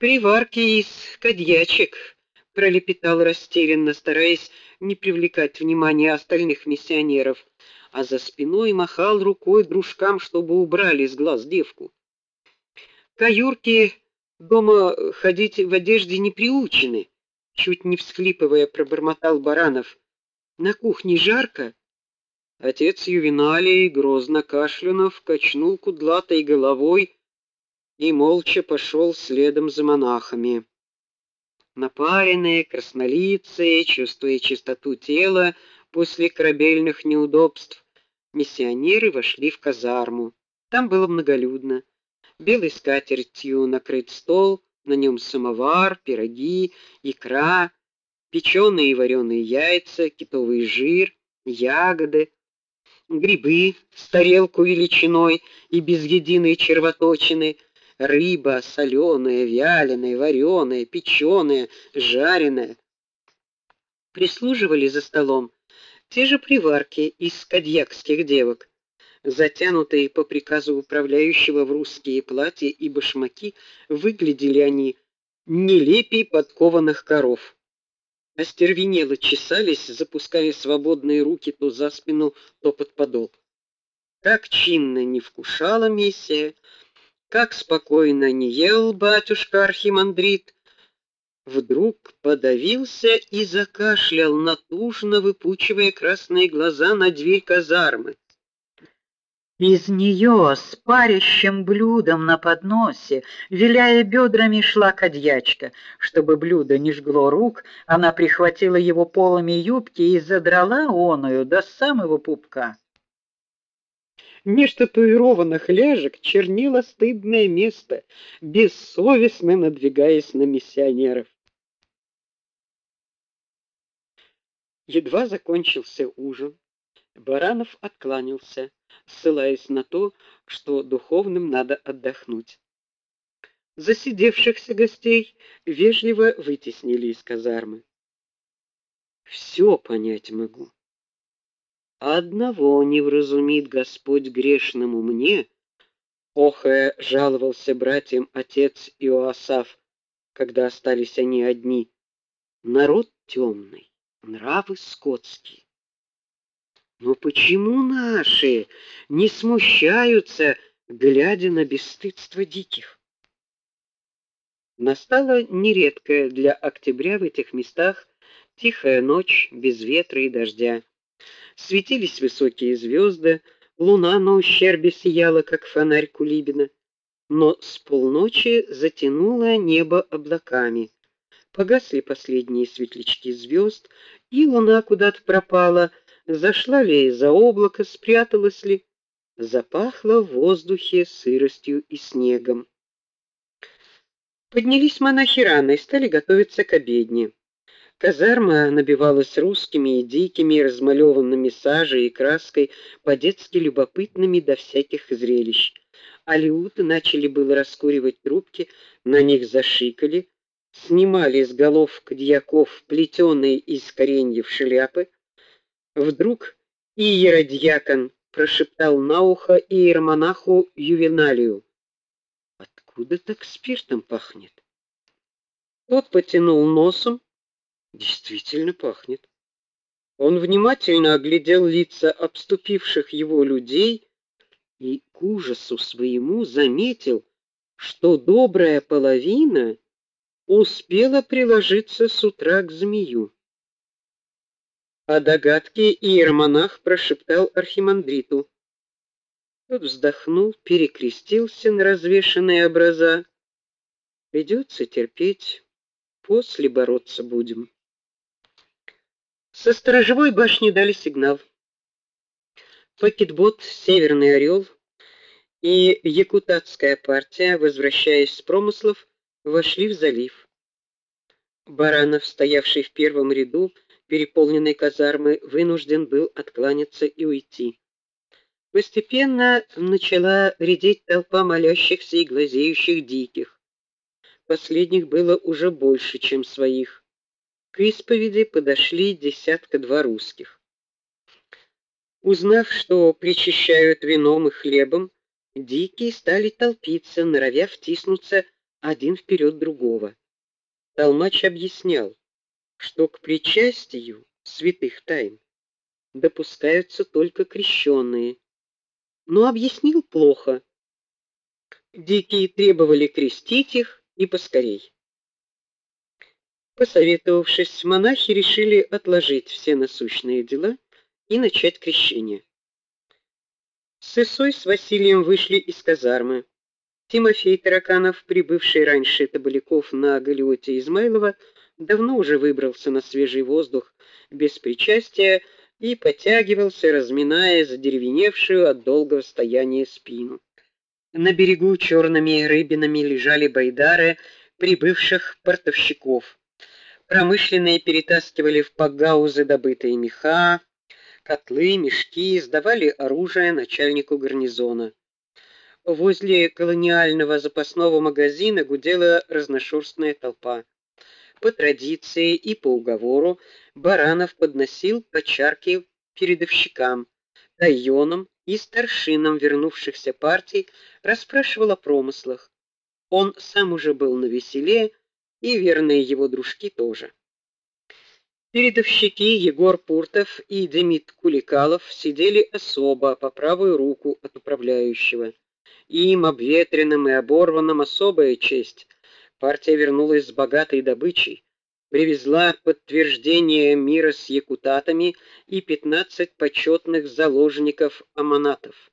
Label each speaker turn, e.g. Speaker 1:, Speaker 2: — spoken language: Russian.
Speaker 1: Приварки из кадьячек, пролепетал растерянно, стараясь не привлекать внимания остальных миссионеров, а за спиной махал рукой дружкам, чтобы убрали с глаз девку. Каюрки дома ходить в одежде не приучены, чуть не всхлипывая пробормотал Баранов. На кухне жарко. Отец Ювеналий грозно кашлянув качнул кудлатой головой и молча пошел следом за монахами. Напаренные, краснолицые, чувствуя чистоту тела после корабельных неудобств, миссионеры вошли в казарму. Там было многолюдно. Белой скатертью накрыт стол, на нем самовар, пироги, икра, печеные и вареные яйца, китовый жир, ягоды, грибы с тарелку величиной и без единой червоточины — рыба соленая, вяленая, вареная, печеная, жареная. Прислуживали за столом те же приварки из кадьякских девок, затянутые по приказу управляющего в русские платья и башмаки, выглядели они нелепей подкованных коров. Остервенело чесались, запуская свободные руки то за спину, то под подол. Как чинно не вкушала миссия, как спокойно не ел батюшка архимандрит, вдруг подавился и закашлял, натужно выпучивая красные глаза на дверь казармы.
Speaker 2: Из нее с парящим блюдом на подносе, виляя бедрами, шла кадьячка. Чтобы блюдо не жгло рук, она прихватила его полами юбки и задрала оную до самого пупка.
Speaker 1: Меж татуированных ляжек чернило стыдное место, бессовестно надвигаясь на миссионеров. Едва закончился ужин, Баранов откланялся, ссылаясь на то, что духовным надо отдохнуть. Засидевшихся гостей вежливо вытеснили из казармы. Все понять могу. Одного не вразумит Господь грешному мне, охая жаловался братьям отец Иоасаф, когда остались они одни. Народ темный, нравы скотские. Но почему наши не смущаются, глядя на бесстыдство диких? Настала нередкая для октября в этих местах тихая ночь без ветра и дождя. Светились высокие звезды, луна на ущербе сияла, как фонарь Кулибина, но с полночи затянуло небо облаками. Погасли последние светлячки звезд, и луна куда-то пропала, зашла ли за облако, спряталась ли, запахло в воздухе сыростью и снегом. Поднялись монахи рано и стали готовиться к обедне. Казарма набивалась русскими и дикими, размалеванными сажей и краской, по-детски любопытными до всяких зрелищ. Алиуты начали было раскуривать трубки, на них зашикали, снимали с голов дьяков плетеные из кореньев шляпы. Вдруг иеродьякон прошептал на ухо иеромонаху Ювеналию: "Откуда так спиртом пахнет?" Тот потянул носом, Действительно пахнет. Он внимательно оглядел лица обступивших его людей и к ужасу своему заметил, что добрая половина успела приложиться с утра к змею. О догадке иеромонах прошептал архимандриту. Тот вздохнул, перекрестился на развешанные образа. Придется терпеть, после бороться будем. Со сторожевой башни дали сигнал. Пакетбот Северный Орел и якутатская партия, возвращаясь с промыслов, вошли в залив. Баранов, стоявший в первом ряду переполненной казармы, вынужден был откланяться и уйти. Постепенно начала редеть толпа молящихся и глазеющих диких. Последних было уже больше, чем своих. К исповеди подошли десятка-два русских. Узнав, что причащают вином и хлебом, дикие стали толпиться, норовя втиснуться один вперед другого. Толмач объяснял, что к причастию святых тайн допускаются только крещенные. Но объяснил плохо. Дикие требовали крестить их и поскорей. Посоветовавшись, монахи решили отложить все насущные дела и начать крещение. С Исой с Василием вышли из казармы. Тимофей Тараканов, прибывший раньше Табаляков на галеоте Измайлова, давно уже выбрался на свежий воздух без причастия и потягивался, разминая задеревеневшую от долгого стояния спину. На берегу черными рыбинами лежали байдары прибывших портовщиков. Промышленные перетаскивали в пагаузы добытые меха, котлы, мешки, сдавали оружие начальнику гарнизона. Возле колониального запасного магазина гудела разношерстная толпа. По традиции и по уговору Баранов подносил по чарке передовщикам, тайонам и старшинам вернувшихся партий, расспрашивал о промыслах. Он сам уже был на веселе, и верные его дружки тоже. Передовщики Егор Пуртов и Демид Куликалов сидели особо по правую руку от управляющего. Им обветренным и оборванным особая честь. Партия вернулась с богатой добычей, привезла подтверждение мира с якутатами и 15 почетных заложников аманатов.